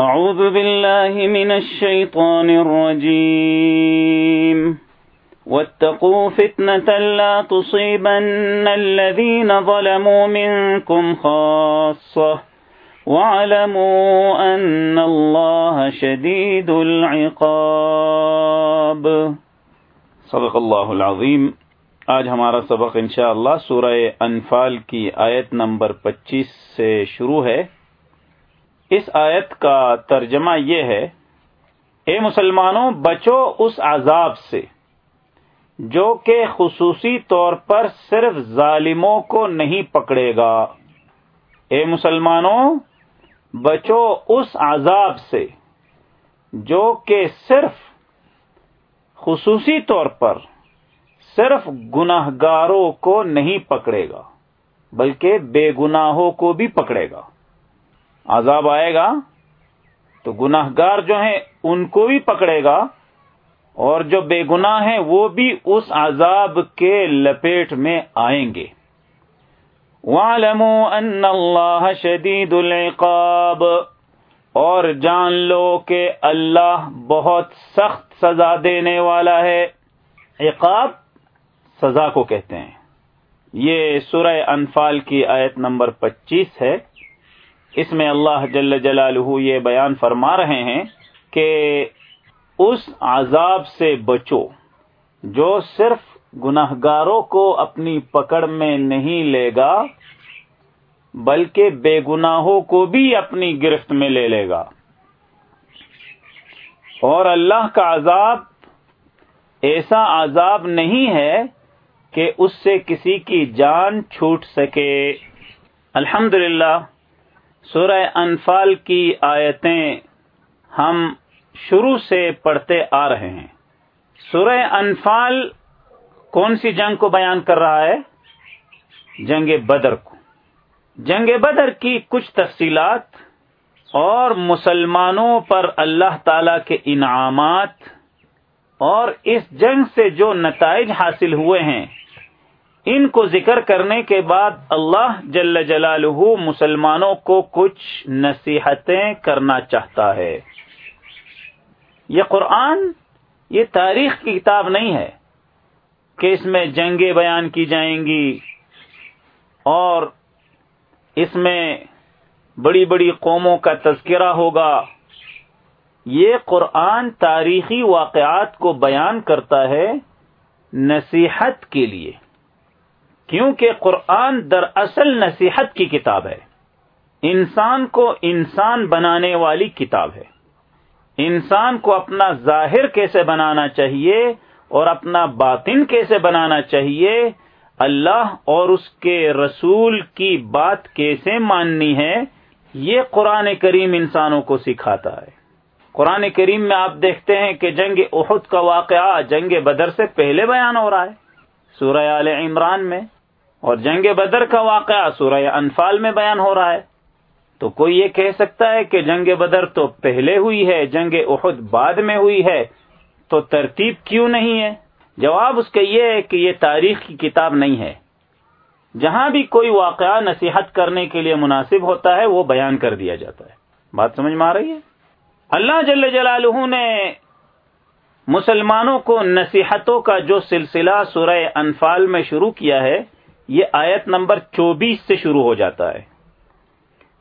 أعوذ بالله من الشيطان الرجيم. واتقوا فتنة لا تصيبن الذين ظلموا منكم خاصة. واعلموا أن الله شديد العقاب. صدق الله العظيم. آج ہمارا سبق انشاءاللہ سورہ انفال کی آیت نمبر پچیس سے شروع ہے. اس آیت کا ترجمہ یہ ہے، اے مسلمانوں، بچو اس عذاب سے جو کہ خصوصی طور پر صرف ظالموں کو نہیں پکڑے گا۔ اے مسلمانوں، بچو اس عذاب سے جو کہ صرف خصوصی طور پر صرف گناہ گاروں کو نہیں پکڑے گا، بلکہ بے گناہوں کو بھی پکڑے گا۔ عذاب آئے گا تو گناہ گار جو ہیں ان کو بھی پکڑے گا اور جو بے گناہ ہیں وہ بھی اس عذاب کے لپیٹ میں آئیں گے۔ وَعْلَمُوا أَنَّ اللَّهَ شَدِيدُ الْعِقَابِ۔ اور جان لو کہ اللہ بہت سخت سزا دینے والا ہے۔ عقاب سزا کو کہتے ہیں۔ یہ سورہ انفال کی آیت نمبر پچیس ہے۔ اس میں اللہ جل جلالہ یہ بیان فرما رہے ہیں کہ اس عذاب سے بچو جو صرف گناہ گاروں کو اپنی پکڑ میں نہیں لے گا، بلکہ بے گناہوں کو بھی اپنی گرفت میں لے لے گا۔ اور اللہ کا عذاب ایسا عذاب نہیں ہے کہ اس سے کسی کی جان چھوٹ سکے۔ الحمد للہ سورہ انفال کی آیتیں ہم شروع سے پڑھتے آ رہے ہیں۔ سورہ انفال کون سی جنگ کو بیان کر رہا ہے؟ جنگ بدر کو۔ جنگ بدر کی کچھ تفصیلات اور مسلمانوں پر اللہ تعالی کے انعامات اور اس جنگ سے جو نتائج حاصل ہوئے ہیں ان کو ذکر کرنے کے بعد اللہ جل جلالہ مسلمانوں کو کچھ نصیحتیں کرنا چاہتا ہے۔ یہ قرآن، یہ تاریخ کی کتاب نہیں ہے کہ اس میں جنگیں بیان کی جائیں گی اور اس میں بڑی بڑی قوموں کا تذکرہ ہوگا۔ یہ قرآن تاریخی واقعات کو بیان کرتا ہے نصیحت کے لیے۔ کیونکہ قرآن دراصل نصیحت کی کتاب ہے۔ انسان کو انسان بنانے والی کتاب ہے۔ انسان کو اپنا ظاہر کیسے بنانا چاہیے اور اپنا باطن کیسے بنانا چاہیے، اللہ اور اس کے رسول کی بات کیسے ماننی ہے، یہ قرآن کریم انسانوں کو سکھاتا ہے۔ قرآن کریم میں آپ دیکھتے ہیں کہ جنگ احد کا واقعہ، جنگ بدر سے پہلے بیان ہو رہا ہے۔ سورہ آل عمران میں اور جنگ بدر کا واقعہ سورہ انفال میں بیان ہو رہا ہے۔ تو کوئی یہ کہہ سکتا ہے کہ جنگ بدر تو پہلے ہوئی ہے، جنگ احد بعد میں ہوئی ہے، تو ترتیب کیوں نہیں ہے؟ جواب اس کا یہ ہے کہ یہ تاریخ کی کتاب نہیں ہے۔ جہاں بھی کوئی واقعہ نصیحت کرنے کے لیے مناسب ہوتا ہے، وہ بیان کر دیا جاتا ہے۔ بات سمجھ میں آ رہی ہے؟ اللہ جل جلالہ نے مسلمانوں کو نصیحتوں کا جو سلسلہ سورہ انفال میں شروع کیا ہے یہ آیت نمبر چوبیس سے شروع ہو جاتا ہے۔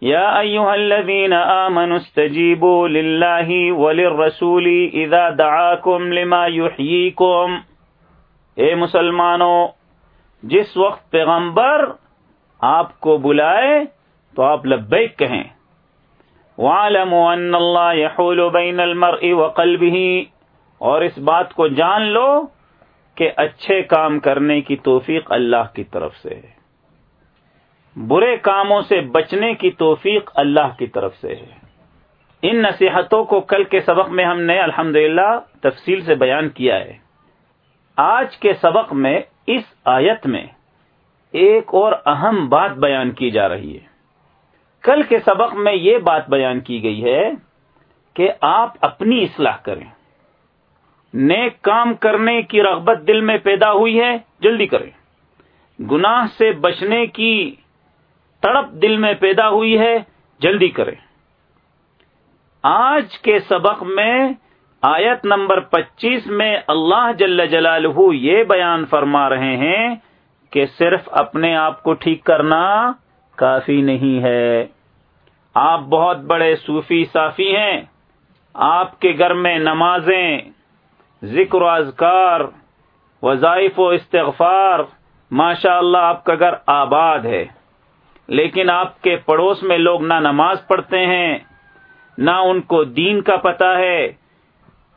یا ایوہ الذین آمنوا استجیبوا للہ وللرسول اذا دعاکم لما یحییکم۔ اے مسلمانوں، جس وقت پیغمبر آپ کو بلائے تو آپ لبیک کہیں۔ وَعَلَمُوا أَنَّ اللَّهَ يَحُولُ بَيْنَ الْمَرْءِ وَقَلْبِهِ۔ اور اس بات کو جان لو کہ اچھے کام کرنے کی توفیق اللہ کی طرف سے ہے۔ برے کاموں سے بچنے کی توفیق اللہ کی طرف سے ہے۔ ان نصیحتوں کو کل کے سبق میں ہم نے الحمد تفصیل سے بیان کیا ہے۔ آج کے سبق میں اس آیت میں ایک اور اہم بات بیان کی جا رہی ہے۔ کل کے سبق میں یہ بات بیان کی گئی ہے کہ آپ اپنی اصلاح کریں۔ نیک کام کرنے کی رغبت دل میں پیدا ہوئی ہے، جلدی کریں۔ گناہ سے بچنے کی تڑپ دل میں پیدا ہوئی ہے، جلدی کریں۔ آج کے سبق میں آیت نمبر پچیس میں اللہ جل جلالہ یہ بیان فرما رہے ہیں کہ صرف اپنے آپ کو ٹھیک کرنا کافی نہیں ہے۔ آپ بہت بڑے صوفی صافی ہیں، آپ کے گھر میں نمازیں ذکر و اذکار وظائف و استغفار ماشاء اللہ آپ کا گھر آباد ہے۔ لیکن آپ کے پڑوس میں لوگ نہ نماز پڑھتے ہیں، نہ ان کو دین کا پتہ ہے۔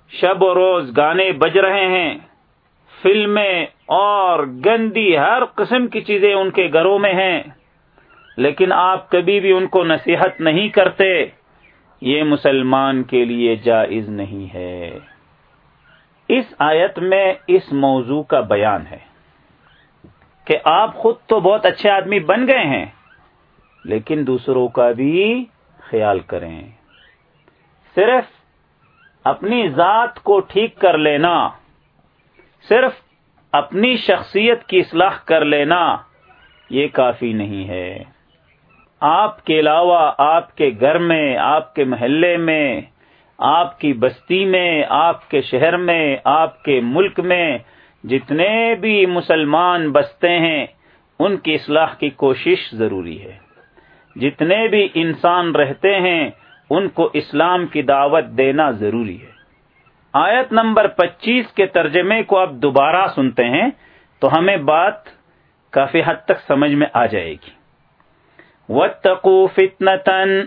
شب و روز گانے بج رہے ہیں۔ فلمیں اور گندی ہر قسم کی چیزیں ان کے گھروں میں ہیں۔ لیکن آپ کبھی بھی ان کو نصیحت نہیں کرتے، یہ مسلمان کے لیے جائز نہیں ہے۔ اس آیت میں اس موضوع کا بیان ہے کہ آپ خود تو بہت اچھے آدمی بن گئے ہیں، لیکن دوسروں کا بھی خیال کریں۔ صرف اپنی ذات کو ٹھیک کر لینا، صرف اپنی شخصیت کی اصلاح کر لینا، یہ کافی نہیں ہے۔ آپ کے علاوہ آپ کے گھر میں، آپ کے محلے میں آپ کی بستی میں، آپ کے شہر میں، آپ کے ملک میں جتنے بھی مسلمان بستے ہیں، ان کی اصلاح کی کوشش ضروری ہے۔ جتنے بھی انسان رہتے ہیں، ان کو اسلام کی دعوت دینا ضروری ہے۔ آیت نمبر پچیس کے ترجمے کو اب دوبارہ سنتے ہیں تو ہمیں بات کافی حد تک سمجھ میں آ جائے گی۔ وتقو فتنتن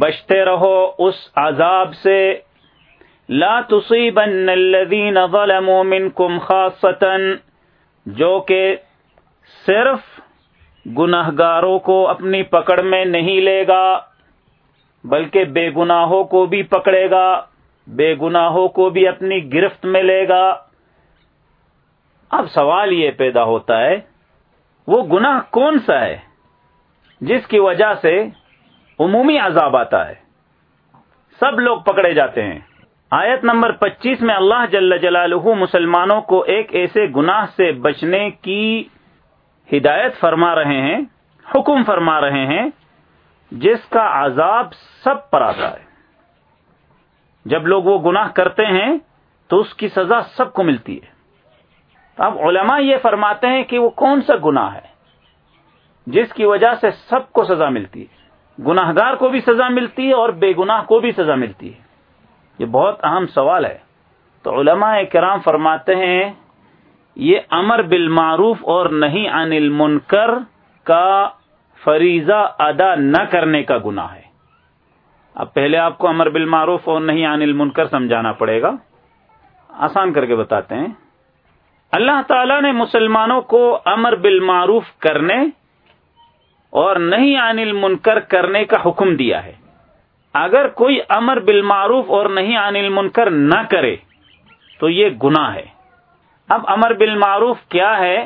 بچتے رہو اس عذاب سے۔ لا تصیبن الذین ظلموا منکم خاصتا، جو کہ صرف گناہ گاروں کو اپنی پکڑ میں نہیں لے گا، بلکہ بے گناہوں کو بھی پکڑے گا، بے گناہوں کو بھی اپنی گرفت میں لے گا۔ اب سوال یہ پیدا ہوتا ہے، وہ گناہ کون سا ہے؟ جس کی وجہ سے عمومی عذاب آتا ہے۔ سب لوگ پکڑے جاتے ہیں۔ آیت نمبر پچیس میں اللہ جل جلالہ مسلمانوں کو ایک ایسے گناہ سے بچنے کی ہدایت فرما رہے ہیں، حکم فرما رہے ہیں، جس کا عذاب سب پر آتا ہے۔ جب لوگ وہ گناہ کرتے ہیں، تو اس کی سزا سب کو ملتی ہے۔ اب علماء یہ فرماتے ہیں کہ وہ کون سا گناہ ہے، جس کی وجہ سے سب کو سزا ملتی ہے۔ گناہ گار کو بھی سزا ملتی ہے اور بے گناہ کو بھی سزا ملتی ہے۔ یہ بہت اہم سوال ہے۔ تو علماء کرام فرماتے ہیں، یہ امر بالمعروف اور نہیں عن المنکر کا فریضہ ادا نہ کرنے کا گناہ ہے۔ اب پہلے آپ کو امر بالمعروف اور نہیں عن المنکر سمجھانا پڑے گا۔ آسان کر کے بتاتے ہیں۔ اللہ تعالی نے مسلمانوں کو امر بالمعروف کرنے اور نہیں عن المنکر کرنے کا حکم دیا ہے۔ اگر کوئی امر بالمعروف اور نہیں عن المنکر نہ کرے، تو یہ گناہ ہے۔ اب امر بالمعروف کیا ہے؟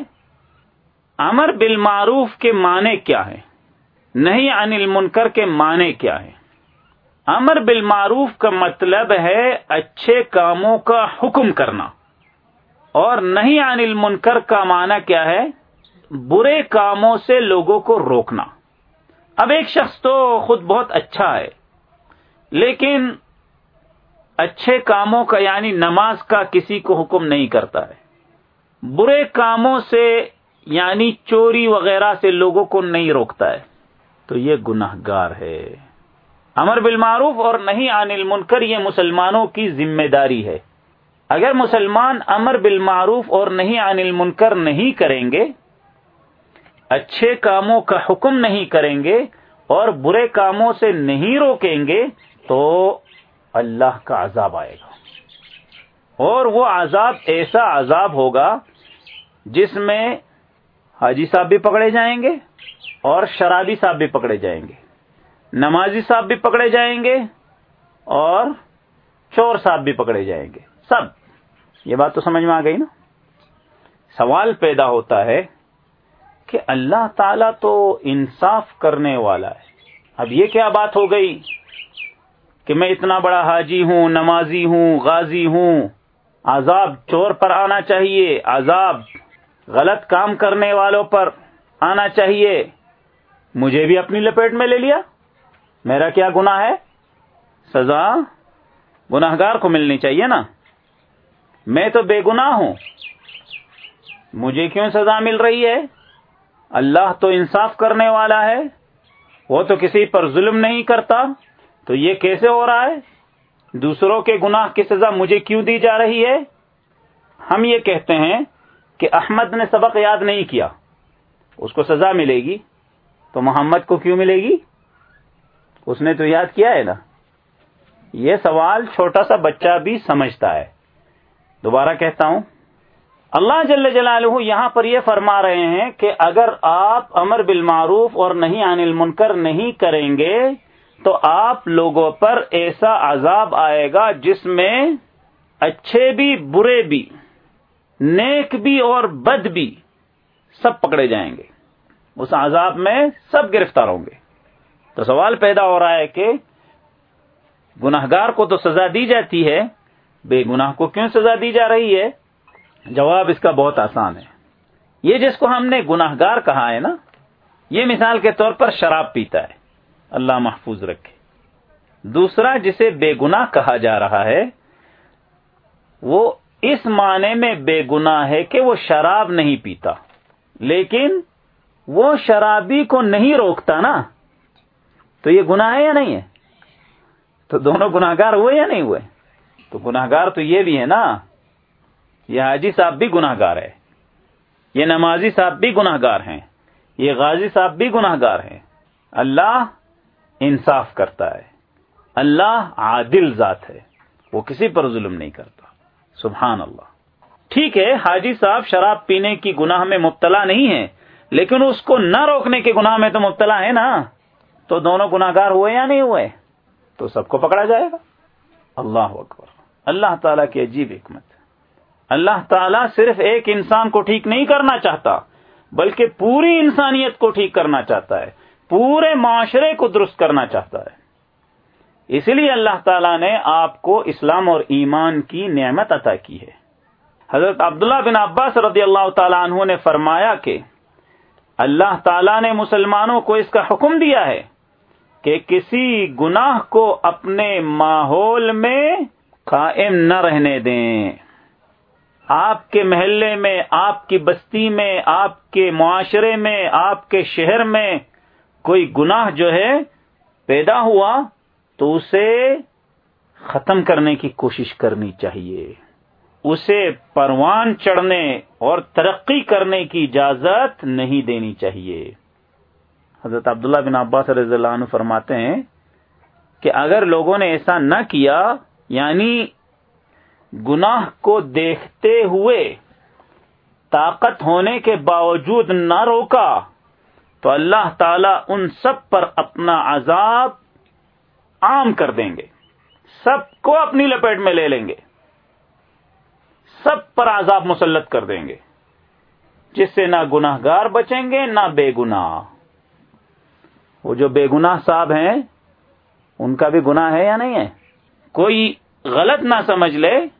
امر بالمعروف کے معنی کیا ہے نہیں عن المنکر کے معنی کیا ہے امر بالمعروف کا مطلب ہے اچھے کاموں کا حکم کرنا۔ اور نہیں عن المنکر کا معنی کیا ہے؟ برے کاموں سے لوگوں کو روکنا۔ اب ایک شخص تو خود بہت اچھا ہے، لیکن اچھے کاموں کا یعنی نماز کا کسی کو حکم نہیں کرتا ہے۔ برے کاموں سے یعنی چوری وغیرہ سے لوگوں کو نہیں روکتا ہے۔ تو یہ گناہ گار ہے۔ امر بالمعروف اور نہیں عن المنکر یہ مسلمانوں کی ذمہ داری ہے۔ اگر مسلمان امر بالمعروف اور نہیں عن المنکر نہیں کریں گے اچھے کاموں کا حکم نہیں کریں گے اور برے کاموں سے نہیں روکیں گے تو اللہ کا عذاب آئے گا۔ اور وہ عذاب ایسا عذاب ہوگا جس میں حاجی صاحب بھی پکڑے جائیں گے اور شرابی صاحب بھی پکڑے جائیں گے، نمازی صاحب بھی پکڑے جائیں گے اور چور صاحب بھی پکڑے جائیں گے۔ سب، یہ بات تو سمجھ میں آ گئی نا؟ سوال پیدا ہوتا ہے کہ اللہ تعالی تو انصاف کرنے والا ہے۔ اب یہ کیا بات ہو گئی کہ میں اتنا بڑا حاجی ہوں، نمازی ہوں، غازی ہوں، عذاب چور پر آنا چاہیے، عذاب غلط کام کرنے والوں پر آنا چاہیے۔ مجھے بھی اپنی لپیٹ میں لے لیا۔ میرا کیا گنا ہے؟ سزا گناہگار کو ملنی چاہیے نا۔ میں تو بے گناہ ہوں۔ مجھے کیوں سزا مل رہی ہے؟ اللہ تو انصاف کرنے والا ہے، وہ تو کسی پر ظلم نہیں کرتا۔ تو یہ کیسے ہو رہا ہے؟ دوسروں کے گناہ کی سزا مجھے کیوں دی جا رہی ہے؟ ہم یہ کہتے ہیں کہ احمد نے سبق یاد نہیں کیا۔ اس کو سزا ملے گی۔ تو محمد کو کیوں ملے گی؟ اس نے تو یاد کیا ہے نا۔ یہ سوال چھوٹا سا بچہ بھی سمجھتا ہے۔ دوبارہ کہتا ہوں۔ اللہ جل جلالہ یہاں پر یہ فرما رہے ہیں کہ اگر آپ امر بالمعروف اور نہیں عن المنکر نہیں کریں گے، تو آپ لوگوں پر ایسا عذاب آئے گا جس میں اچھے بھی، برے بھی، نیک بھی اور بد بھی سب پکڑے جائیں گے۔ اس عذاب میں سب گرفتار ہوں گے۔ تو سوال پیدا ہو رہا ہے کہ گناہگار کو تو سزا دی جاتی ہے، بے گناہ کو کیوں سزا دی جا رہی ہے؟ جواب اس کا بہت آسان ہے۔ یہ جس کو ہم نے گناہگار کہا ہے نا، یہ مثال کے طور پر شراب پیتا ہے۔ اللہ محفوظ رکھے۔ دوسرا جسے بے گناہ کہا جا رہا ہے، وہ اس معنی میں بے گناہ ہے کہ وہ شراب نہیں پیتا۔ لیکن وہ شرابی کو نہیں روکتا نا۔ تو یہ گناہ ہے یا نہیں ہے؟ تو دونوں گناہگار ہوئے یا نہیں ہوئے؟ تو گناہگار تو یہ بھی ہے نا۔ یہ حاجی صاحب بھی گناہگار ہے یہ نمازی صاحب بھی گناہگار ہیں۔ یہ غازی صاحب بھی گناہگار ہیں۔ اللہ انصاف کرتا ہے۔ اللہ عادل ذات ہے۔ وہ کسی پر ظلم نہیں کرتا۔ سبحان اللہ۔ ٹھیک ہے، حاجی صاحب شراب پینے کی گناہ میں مبتلا نہیں ہے لیکن اس کو نہ روکنے کے گناہ میں تو مبتلا ہے نا۔ تو دونوں گناگار ہوئے یا نہیں ہوئے؟ تو سب کو پکڑا جائے گا۔ اللہ اکبر۔ اللہ تعالیٰ کی عجیب حکمت۔ اللہ تعالیٰ صرف ایک انسان کو ٹھیک نہیں کرنا چاہتا، بلکہ پوری انسانیت کو ٹھیک کرنا چاہتا ہے، پورے معاشرے کو درست کرنا چاہتا ہے۔ اسی لیے اللہ تعالیٰ نے آپ کو اسلام اور ایمان کی نعمت عطا کی ہے۔ حضرت عبداللہ بن عباس رضی اللہ تعالیٰ عنہ نے فرمایا کہ اللہ تعالیٰ نے مسلمانوں کو اس کا حکم دیا ہے کہ کسی گناہ کو اپنے ماحول میں قائم نہ رہنے دیں۔ آپ کے محلے میں، آپ کی بستی میں، آپ کے معاشرے میں، آپ کے شہر میں کوئی گناہ جو ہے پیدا ہوا تو اسے ختم کرنے کی کوشش کرنی چاہیے۔ اسے پروان چڑھنے اور ترقی کرنے کی اجازت نہیں دینی چاہیے۔ حضرت عبداللہ بن عباس رضی اللہ عنہ فرماتے ہیں کہ اگر لوگوں نے ایسا نہ کیا یعنی گناہ کو دیکھتے ہوئے طاقت ہونے کے باوجود نہ روکا، تو اللہ تعالی ان سب پر اپنا عذاب عام کر دیں گے۔ سب کو اپنی لپیٹ میں لے لیں گے۔ سب پر عذاب مسلط کر دیں گے۔ جس سے نہ گناہ گار بچیں گے، نہ بے گناہ۔ وہ جو بے گناہ صاحب ہیں، ان کا بھی گناہ ہے یا نہیں ہے؟ کوئی غلط نہ سمجھ لے۔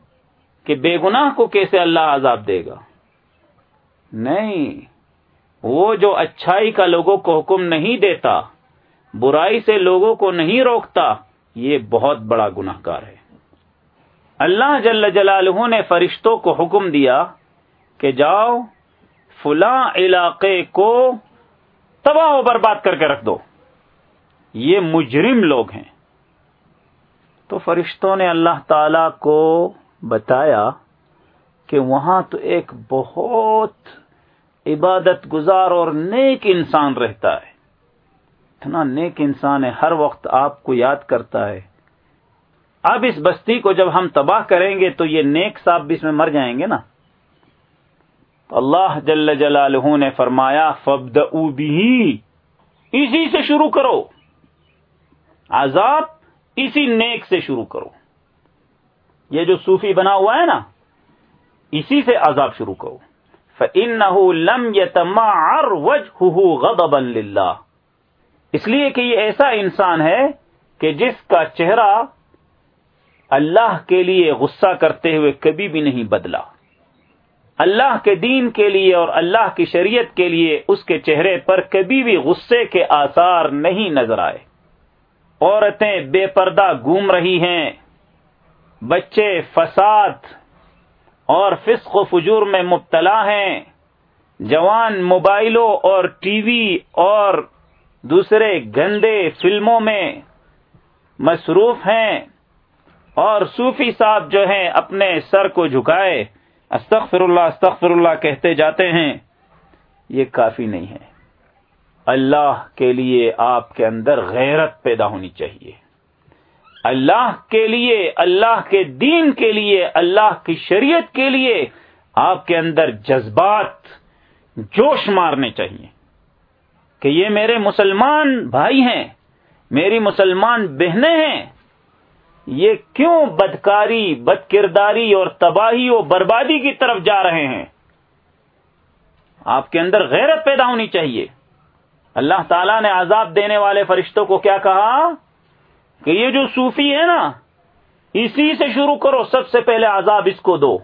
کہ بے گناہ کو کیسے اللہ عذاب دے گا؟ نہیں، وہ جو اچھائی کا لوگوں کو حکم نہیں دیتا، برائی سے لوگوں کو نہیں روکتا، یہ بہت بڑا گناہ گار ہے۔ اللہ جل جلالہ نے فرشتوں کو حکم دیا کہ جاؤ، فلاں علاقے کو تباہ و برباد کر کے رکھ دو۔ یہ مجرم لوگ ہیں۔ تو فرشتوں نے اللہ تعالی کو بتایا کہ وہاں تو ایک بہت عبادت گزار اور نیک انسان رہتا ہے۔ اتنا نیک انسان ہے، ہر وقت آپ کو یاد کرتا ہے۔ اب اس بستی کو جب ہم تباہ کریں گے تو یہ نیک صاحب بھی اس میں مر جائیں گے نا۔ اللہ جل جلالہ نے فرمایا فبد بھی اسی سے شروع کرو۔ عذاب اسی نیک سے شروع کرو۔ یہ جو صوفی بنا ہوا ہے نا، اسی سے عذاب شروع کرو۔ فَإِنَّهُ لَمْ يَتَمَعَرْ وَجْهُهُ غَضَبًا لِلَّهِ۔ اس لیے کہ یہ ایسا انسان ہے کہ جس کا چہرہ اللہ کے لیے غصہ کرتے ہوئے کبھی بھی نہیں بدلا۔ اللہ کے دین کے لیے اور اللہ کی شریعت کے لیے اس کے چہرے پر کبھی بھی غصے کے آثار نہیں نظر آئے۔ عورتیں بے پردہ گھوم رہی ہیں۔ بچے فساد اور فسق و فجور میں مبتلا ہیں، جوان موبائلوں اور ٹی وی اور دوسرے گندے فلموں میں مصروف ہیں اور صوفی صاحب جو ہیں اپنے سر کو جھکائے، استغفر اللہ استغفر اللہ کہتے جاتے ہیں، یہ کافی نہیں ہے۔ اللہ کے لیے آپ کے اندر غیرت پیدا ہونی چاہیے۔ اللہ کے لیے، اللہ کے دین کے لیے، اللہ کی شریعت کے لیے آپ کے اندر جذبات، جوش مارنے چاہیے کہ یہ میرے مسلمان بھائی ہیں، میری مسلمان بہنیں ہیں، یہ کیوں بدکاری بد کرداری اور تباہی و بربادی کی طرف جا رہے ہیں؟ آپ کے اندر غیرت پیدا ہونی چاہیے۔ اللہ تعالیٰ نے عذاب دینے والے فرشتوں کو کیا کہا؟ کہ یہ جو صوفی ہے نا، اسی سے شروع کرو، سب سے پہلے عذاب اس کو دو۔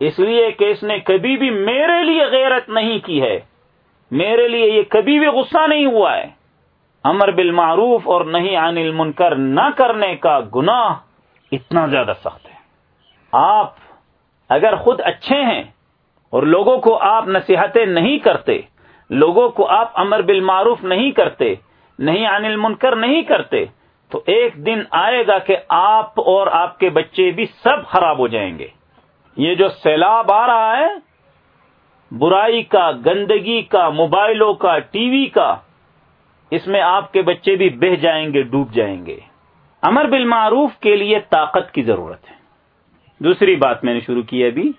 اس لیے کہ اس نے کبھی بھی میرے لیے غیرت نہیں کی ہے۔ میرے لیے یہ کبھی بھی غصہ نہیں ہوا ہے۔ امر بالمعروف اور نہیں عن المنکر نہ کرنے کا گناہ اتنا زیادہ سخت ہے۔ آپ اگر خود اچھے ہیں اور لوگوں کو آپ نصیحتیں نہیں کرتے، لوگوں کو آپ امر بالمعروف نہیں کرتے نہیں عن المنکر نہیں کرتے تو ایک دن آئے گا کہ آپ اور آپ کے بچے بھی سب خراب ہو جائیں گے۔ یہ جو سیلاب آ رہا ہے، برائی کا، گندگی کا، موبائلوں کا، ٹی وی کا، اس میں آپ کے بچے بھی بہ جائیں گے، ڈوب جائیں گے۔ امر بالمعروف کے لیے طاقت کی ضرورت ہے۔ دوسری بات میں نے شروع کی ابھی۔